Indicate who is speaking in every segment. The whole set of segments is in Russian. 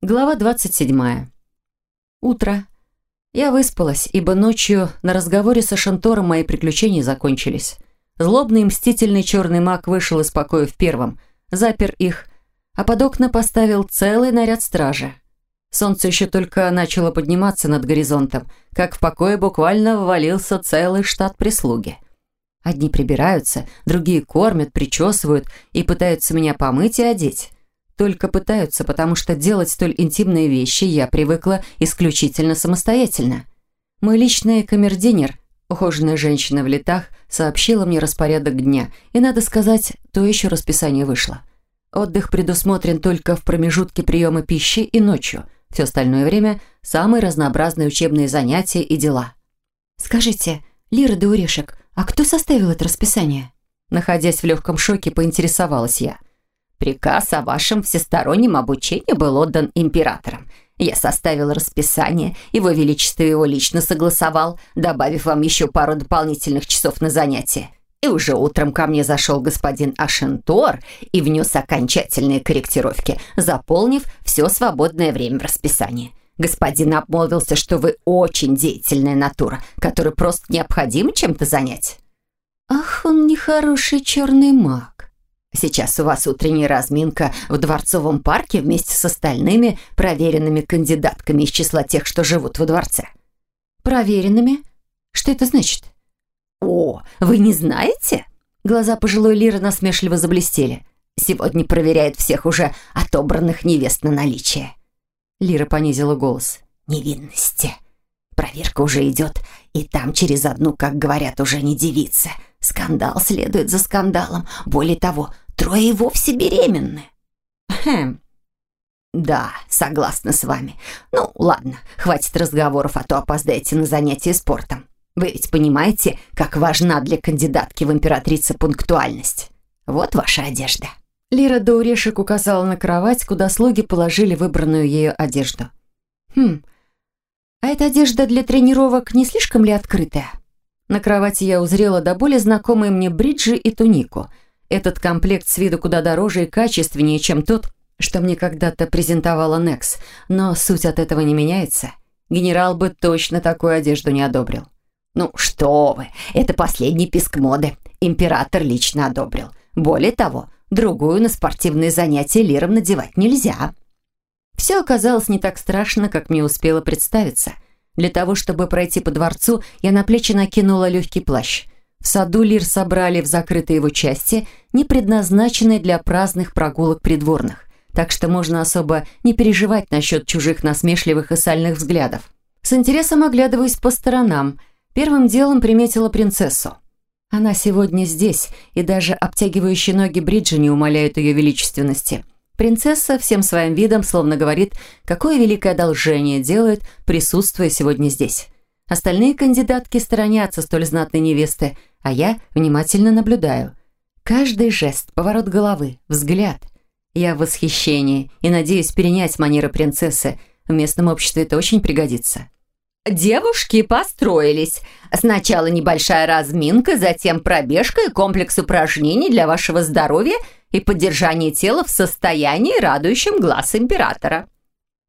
Speaker 1: Глава 27. Утро. Я выспалась, ибо ночью на разговоре со Шантором мои приключения закончились. Злобный мстительный черный маг вышел из покоя в первом, запер их, а под окна поставил целый наряд стражи. Солнце еще только начало подниматься над горизонтом, как в покое буквально ввалился целый штат прислуги. Одни прибираются, другие кормят, причесывают и пытаются меня помыть и одеть. Только пытаются, потому что делать столь интимные вещи я привыкла исключительно самостоятельно. Мой личный камердинер, ухоженная женщина в летах, сообщила мне распорядок дня, и, надо сказать, то еще расписание вышло. Отдых предусмотрен только в промежутке приема пищи и ночью. Все остальное время – самые разнообразные учебные занятия и дела. «Скажите, Лира да Урешек, а кто составил это расписание?» Находясь в легком шоке, поинтересовалась я – Приказ о вашем всестороннем обучении был отдан императором. Я составил расписание, его величество его лично согласовал, добавив вам еще пару дополнительных часов на занятия. И уже утром ко мне зашел господин Ашентор и внес окончательные корректировки, заполнив все свободное время в расписании. Господин обмолвился, что вы очень деятельная натура, которую просто необходимо чем-то занять. «Ах, он нехороший черный маг. Сейчас у вас утренняя разминка в Дворцовом парке вместе с остальными проверенными кандидатками из числа тех, что живут во дворце. Проверенными? Что это значит? О, вы не знаете? Глаза пожилой Лиры насмешливо заблестели. Сегодня проверяют всех уже отобранных невест на наличие. Лира понизила голос. Невинности. Проверка уже идет, и там через одну, как говорят, уже не девица. Скандал следует за скандалом. Более того, трое и вовсе беременны. Хм. Да, согласна с вами. Ну, ладно, хватит разговоров, а то опоздаете на занятия спортом. Вы ведь понимаете, как важна для кандидатки в императрице пунктуальность. Вот ваша одежда. Лира Даурешек указала на кровать, куда слуги положили выбранную ею одежду. Хм, а эта одежда для тренировок не слишком ли открытая? На кровати я узрела до более знакомые мне бриджи и тунику. Этот комплект с виду куда дороже и качественнее, чем тот, что мне когда-то презентовала Некс, но суть от этого не меняется. Генерал бы точно такую одежду не одобрил. «Ну что вы, это последний писк моды. Император лично одобрил. Более того, другую на спортивные занятия лиром надевать нельзя». Все оказалось не так страшно, как мне успело представиться. Для того, чтобы пройти по дворцу, я на плечи накинула легкий плащ. В саду лир собрали в закрытой его части, не предназначенной для праздных прогулок придворных, так что можно особо не переживать насчет чужих насмешливых и сальных взглядов. С интересом оглядываясь по сторонам, первым делом приметила принцессу. Она сегодня здесь, и даже обтягивающие ноги бриджи не умаляют ее величественности – Принцесса всем своим видом словно говорит, какое великое одолжение делает, присутствуя сегодня здесь. Остальные кандидатки сторонятся столь знатной невесты, а я внимательно наблюдаю. Каждый жест, поворот головы, взгляд. Я в восхищении и надеюсь перенять манеры принцессы. В местном обществе это очень пригодится. Девушки построились. Сначала небольшая разминка, затем пробежка и комплекс упражнений для вашего здоровья и поддержания тела в состоянии, радующем глаз императора.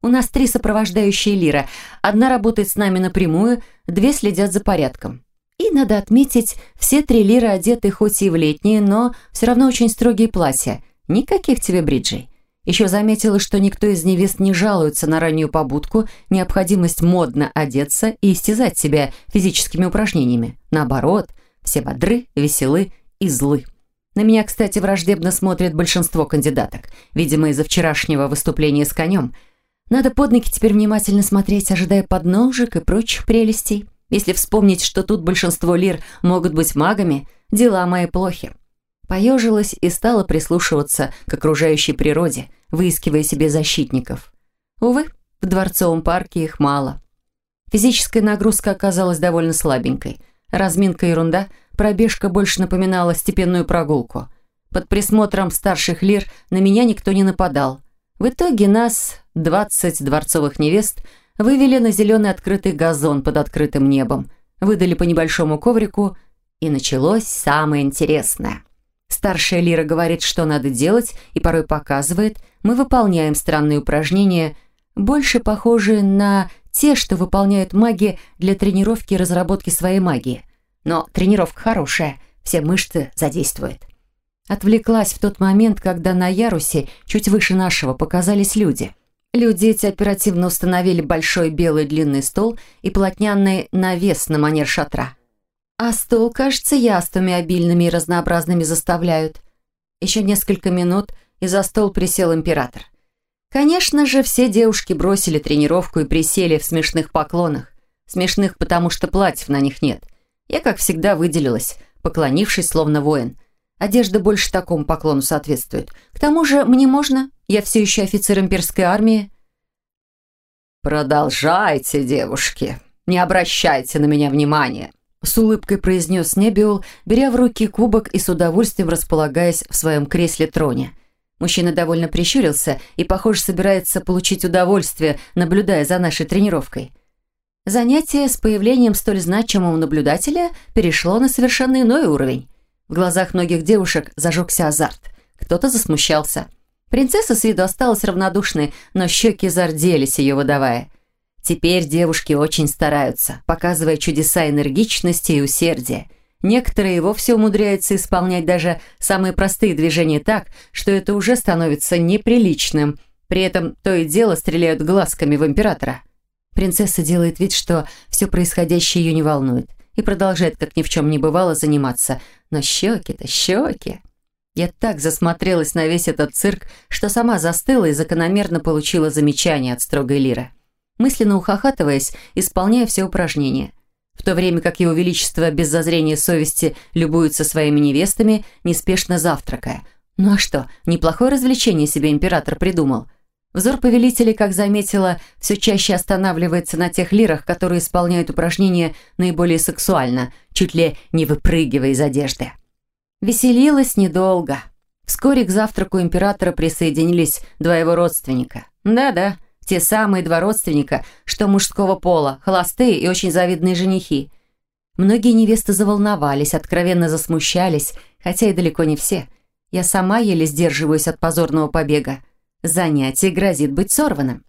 Speaker 1: У нас три сопровождающие лира. Одна работает с нами напрямую, две следят за порядком. И, надо отметить, все три лиры одеты хоть и в летние, но все равно очень строгие платья. Никаких тебе бриджей. Еще заметила, что никто из невест не жалуется на раннюю побудку, необходимость модно одеться и истязать себя физическими упражнениями. Наоборот, все бодры, веселы и злы. На меня, кстати, враждебно смотрит большинство кандидаток, видимо, из-за вчерашнего выступления с конем. Надо под ноги теперь внимательно смотреть, ожидая подножек и прочих прелестей. Если вспомнить, что тут большинство лир могут быть магами, дела мои плохи. Поежилась и стала прислушиваться к окружающей природе, выискивая себе защитников. Увы, в Дворцовом парке их мало. Физическая нагрузка оказалась довольно слабенькой. Разминка ерунда, пробежка больше напоминала степенную прогулку. Под присмотром старших лир на меня никто не нападал. В итоге нас, 20 дворцовых невест, вывели на зеленый открытый газон под открытым небом, выдали по небольшому коврику, и началось самое интересное – Старшая Лира говорит, что надо делать, и порой показывает. Мы выполняем странные упражнения, больше похожие на те, что выполняют маги для тренировки и разработки своей магии. Но тренировка хорошая, все мышцы задействует. Отвлеклась в тот момент, когда на ярусе, чуть выше нашего, показались люди. Люди эти оперативно установили большой белый длинный стол и плотняный навес на манер шатра. А стол, кажется, яствами обильными и разнообразными заставляют. Еще несколько минут, и за стол присел император. Конечно же, все девушки бросили тренировку и присели в смешных поклонах. Смешных, потому что платьев на них нет. Я, как всегда, выделилась, поклонившись, словно воин. Одежда больше такому поклону соответствует. К тому же, мне можно, я все еще офицер имперской армии.
Speaker 2: «Продолжайте, девушки, не обращайте на меня внимания»,
Speaker 1: с улыбкой произнес Небиул, беря в руки кубок и с удовольствием располагаясь в своем кресле-троне. Мужчина довольно прищурился и, похоже, собирается получить удовольствие, наблюдая за нашей тренировкой. Занятие с появлением столь значимого наблюдателя перешло на совершенно иной уровень. В глазах многих девушек зажегся азарт. Кто-то засмущался. Принцесса с виду осталась равнодушной, но щеки зарделись, ее выдавая – Теперь девушки очень стараются, показывая чудеса энергичности и усердия. Некоторые вовсе умудряются исполнять даже самые простые движения так, что это уже становится неприличным. При этом то и дело стреляют глазками в императора. Принцесса делает вид, что все происходящее ее не волнует и продолжает, как ни в чем не бывало, заниматься. Но щеки-то щеки. Я так засмотрелась на весь этот цирк, что сама застыла и закономерно получила замечание от строгой лиры мысленно ухахатываясь, исполняя все упражнения. В то время как его величество без зазрения совести любуется своими невестами, неспешно завтракая. Ну а что, неплохое развлечение себе император придумал. Взор повелителей, как заметила, все чаще останавливается на тех лирах, которые исполняют упражнения наиболее сексуально, чуть ли не выпрыгивая из одежды. Веселилась недолго. Вскоре к завтраку императора присоединились два его родственника. Да-да, те самые два родственника, что мужского пола, холостые и очень завидные женихи. Многие невесты заволновались, откровенно засмущались, хотя и далеко не все. Я сама еле сдерживаюсь от позорного побега. Занятие грозит быть сорванным.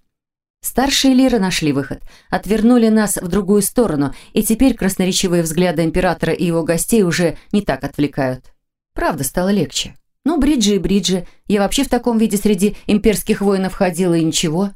Speaker 1: Старшие лиры нашли выход, отвернули нас в другую сторону, и теперь красноречивые взгляды императора и его гостей уже не так отвлекают. Правда, стало легче. Ну, бриджи и бриджи. Я вообще в таком виде среди имперских воинов ходила, и ничего.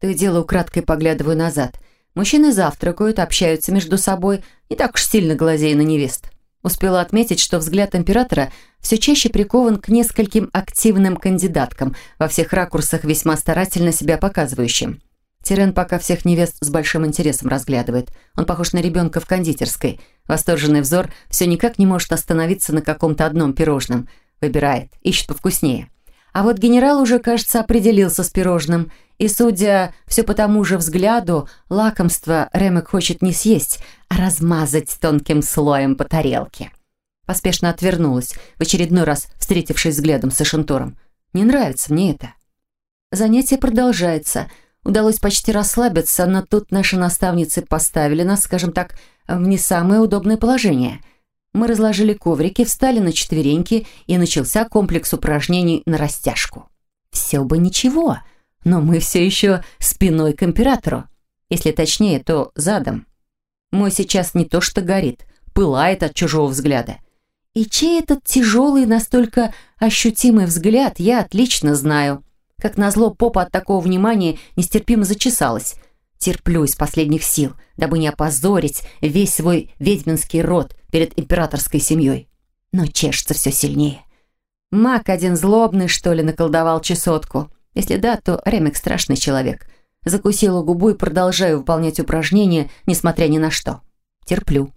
Speaker 1: То и дело украдкой поглядываю назад. Мужчины завтракают, общаются между собой, не так уж сильно глазея на невест. Успела отметить, что взгляд императора все чаще прикован к нескольким активным кандидаткам, во всех ракурсах весьма старательно себя показывающим. Тирен пока всех невест с большим интересом разглядывает. Он похож на ребенка в кондитерской. Восторженный взор все никак не может остановиться на каком-то одном пирожном. Выбирает, ищет повкуснее. А вот генерал уже, кажется, определился с пирожным – и, судя все по тому же взгляду, лакомство Ремек хочет не съесть, а размазать тонким слоем по тарелке. Поспешно отвернулась, в очередной раз встретившись взглядом с Эшентуром. Не нравится мне это. Занятие продолжается. Удалось почти расслабиться, но тут наши наставницы поставили нас, скажем так, в не самое удобное положение. Мы разложили коврики, встали на четвереньки, и начался комплекс упражнений на растяжку. Все бы ничего — но мы все еще спиной к императору. Если точнее, то задом. Мой сейчас не то что горит, пылает от чужого взгляда. И чей этот тяжелый, настолько ощутимый взгляд, я отлично знаю. Как назло, попа от такого внимания нестерпимо зачесалась. Терплю из последних сил, дабы не опозорить весь свой ведьминский род перед императорской семьей. Но чешется все сильнее. Маг один злобный, что ли, наколдовал чесотку. Если да, то Ремик страшный человек. Закусила губу и продолжаю выполнять упражнения, несмотря ни на что. Терплю.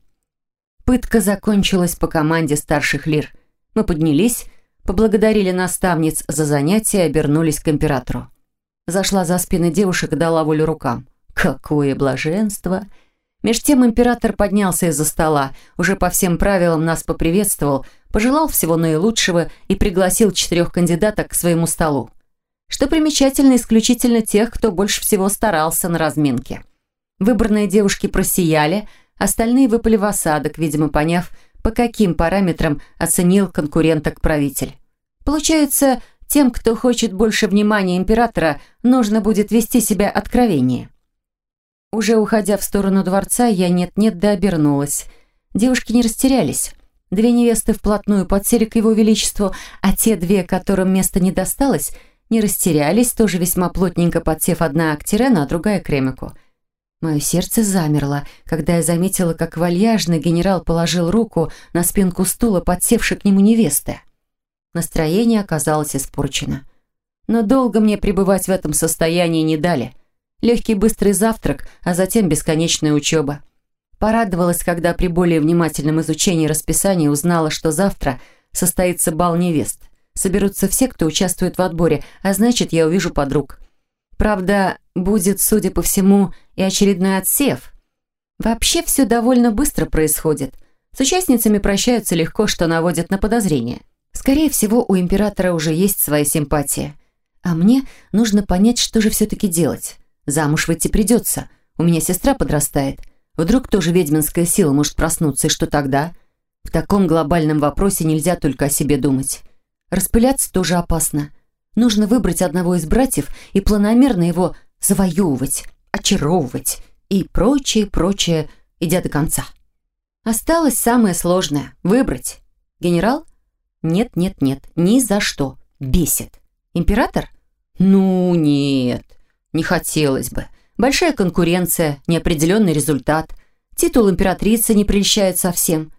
Speaker 1: Пытка закончилась по команде старших лир. Мы поднялись, поблагодарили наставниц за занятия и обернулись к императору. Зашла за спины девушек и дала волю рукам. Какое блаженство! Меж тем император поднялся из-за стола, уже по всем правилам нас поприветствовал, пожелал всего наилучшего и пригласил четырех кандидаток к своему столу что примечательно исключительно тех, кто больше всего старался на разминке. Выбранные девушки просияли, остальные выпали в осадок, видимо, поняв, по каким параметрам оценил конкуренток правитель. Получается, Тем, кто хочет больше внимания императора, нужно будет вести себя откровеннее. Уже уходя в сторону дворца, я нет-нет да обернулась. Девушки не растерялись. Две невесты вплотную подсели к его величеству, а те две, которым место не досталось, не растерялись, тоже весьма плотненько подсев одна к Тирену, а другая к Ремику. Мое сердце замерло, когда я заметила, как вальяжно генерал положил руку на спинку стула, подсевшей к нему невесты. Настроение оказалось испорчено. Но долго мне пребывать в этом состоянии не дали. Легкий быстрый завтрак, а затем бесконечная учеба. Порадовалась, когда при более внимательном изучении расписания узнала, что завтра состоится бал невест. Соберутся все, кто участвует в отборе, а значит, я увижу подруг. Правда, будет, судя по всему, и очередной отсев. Вообще все довольно быстро происходит. С участницами прощаются легко, что наводит на подозрение. Скорее всего, у императора уже есть своя симпатия. А мне нужно понять, что же все-таки делать. Замуж выйти придется. У меня сестра подрастает. Вдруг тоже ведьминская сила может проснуться, и что тогда? В таком глобальном вопросе нельзя только о себе думать. Распыляться тоже опасно. Нужно выбрать одного из братьев и планомерно его завоевывать, очаровывать и прочее, прочее, идя до конца. Осталось самое сложное – выбрать. Генерал? Нет, нет, нет, ни за что. Бесит. Император? Ну, нет, не хотелось бы. Большая конкуренция, неопределенный результат. Титул императрицы не прельщает совсем.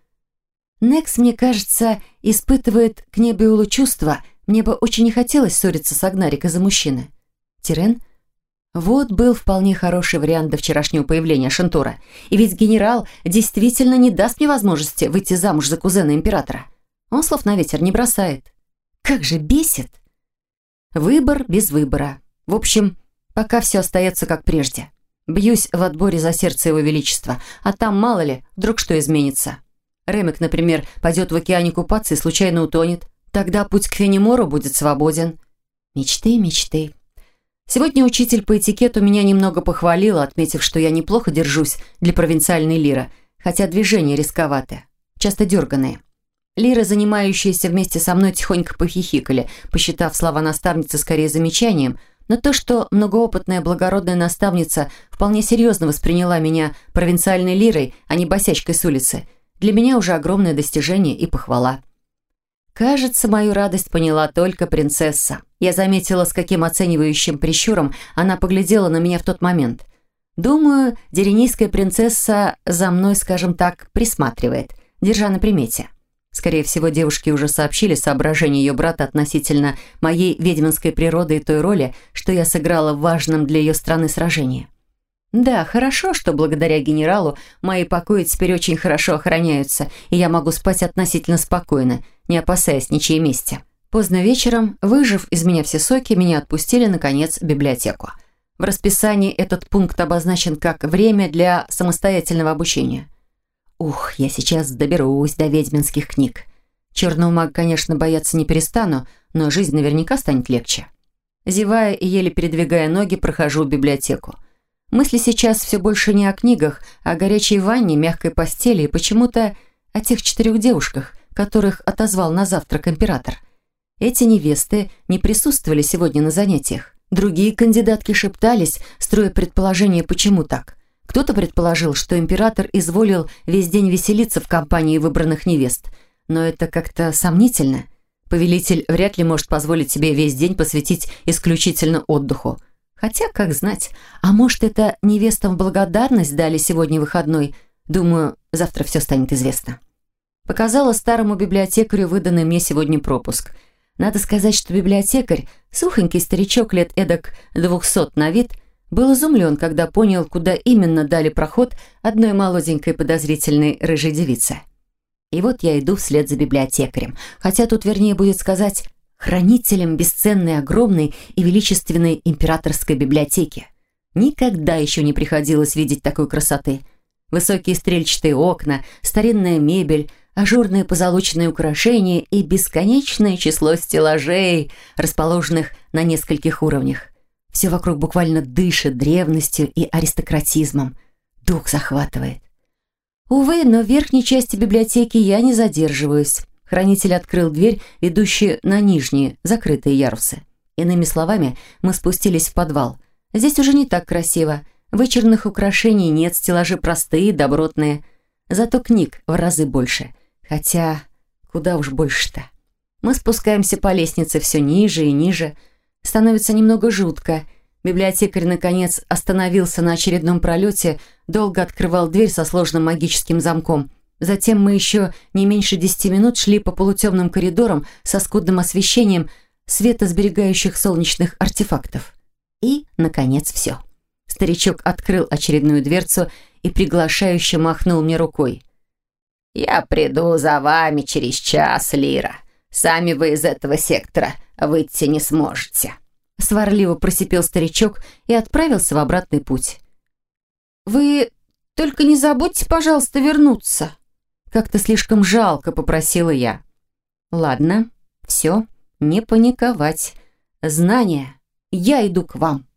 Speaker 1: Некс, мне кажется, испытывает к Небиулу чувства. Мне бы очень не хотелось ссориться с Агнарик из-за мужчины. Тирен? Вот был вполне хороший вариант до вчерашнего появления Шантура. И ведь генерал действительно не даст мне возможности выйти замуж за кузена императора. Он слов на ветер не бросает. Как же бесит! Выбор без выбора. В общем, пока все остается как прежде. Бьюсь в отборе за сердце его величества, а там, мало ли, вдруг что изменится. Ремик, например, пойдет в океане купаться и случайно утонет. Тогда путь к Фенимору будет свободен. Мечты, мечты. Сегодня учитель по этикету меня немного похвалила, отметив, что я неплохо держусь для провинциальной лиры, хотя движения рисковаты, часто дерганые. Лиры, занимающиеся вместе со мной, тихонько похихикали, посчитав слова наставницы скорее замечанием, но то, что многоопытная благородная наставница вполне серьезно восприняла меня провинциальной лирой, а не босячкой с улицы, для меня уже огромное достижение и похвала. Кажется, мою радость поняла только принцесса. Я заметила, с каким оценивающим прищуром она поглядела на меня в тот момент. Думаю, деренийская принцесса за мной, скажем так, присматривает, держа на примете. Скорее всего, девушки уже сообщили соображения ее брата относительно моей ведьминской природы и той роли, что я сыграла в важном для ее страны сражении. Да, хорошо, что благодаря генералу мои покои теперь очень хорошо охраняются, и я могу спать относительно спокойно, не опасаясь ничьей мести. Поздно вечером, выжив из меня все соки, меня отпустили, наконец, в библиотеку. В расписании этот пункт обозначен как «время для самостоятельного обучения». Ух, я сейчас доберусь до ведьминских книг. Черного мага, конечно, бояться не перестану, но жизнь наверняка станет легче. Зевая и еле передвигая ноги, прохожу в библиотеку. Мысли сейчас все больше не о книгах, а о горячей ванне, мягкой постели и почему-то о тех четырех девушках, которых отозвал на завтрак император. Эти невесты не присутствовали сегодня на занятиях. Другие кандидатки шептались, строя предположение, почему так. Кто-то предположил, что император изволил весь день веселиться в компании выбранных невест. Но это как-то сомнительно. Повелитель вряд ли может позволить себе весь день посвятить исключительно отдыху. Хотя, как знать, а может, это невестам благодарность дали сегодня выходной. Думаю, завтра все станет известно. Показала старому библиотекарю выданный мне сегодня пропуск. Надо сказать, что библиотекарь, сухонький старичок лет эдак двухсот на вид – был изумлен, когда понял, куда именно дали проход одной молоденькой подозрительной рыжей девице. И вот я иду вслед за библиотекарем, хотя тут вернее будет сказать хранителем бесценной, огромной и величественной императорской библиотеки. Никогда еще не приходилось видеть такой красоты. Высокие стрельчатые окна, старинная мебель, ажурные позолоченные украшения и бесконечное число стеллажей, расположенных на нескольких уровнях. Все вокруг буквально дышит древностью и аристократизмом. Дух захватывает. Увы, но в верхней части библиотеки я не задерживаюсь. Хранитель открыл дверь, ведущую на нижние, закрытые ярусы. Иными словами, мы спустились в подвал. Здесь уже не так красиво. Вычурных украшений нет, стеллажи простые, добротные. Зато книг в разы больше. Хотя, куда уж больше-то. Мы спускаемся по лестнице все ниже и ниже. Становится немного жутко. Библиотекарь, наконец, остановился на очередном пролете, долго открывал дверь со сложным магическим замком. Затем мы еще не меньше десяти минут шли по полутемным коридорам со скудным освещением, светосберегающих солнечных артефактов. И, наконец, все. Старичок открыл очередную дверцу и приглашающе махнул мне рукой.
Speaker 2: «Я приду за вами через час, Лира. Сами вы из этого сектора выйти не сможете».
Speaker 1: Сварливо просипел старичок и отправился в обратный путь. «Вы только не забудьте, пожалуйста, вернуться». Как-то слишком жалко попросила я. «Ладно, все, не паниковать. Знания, я иду к вам».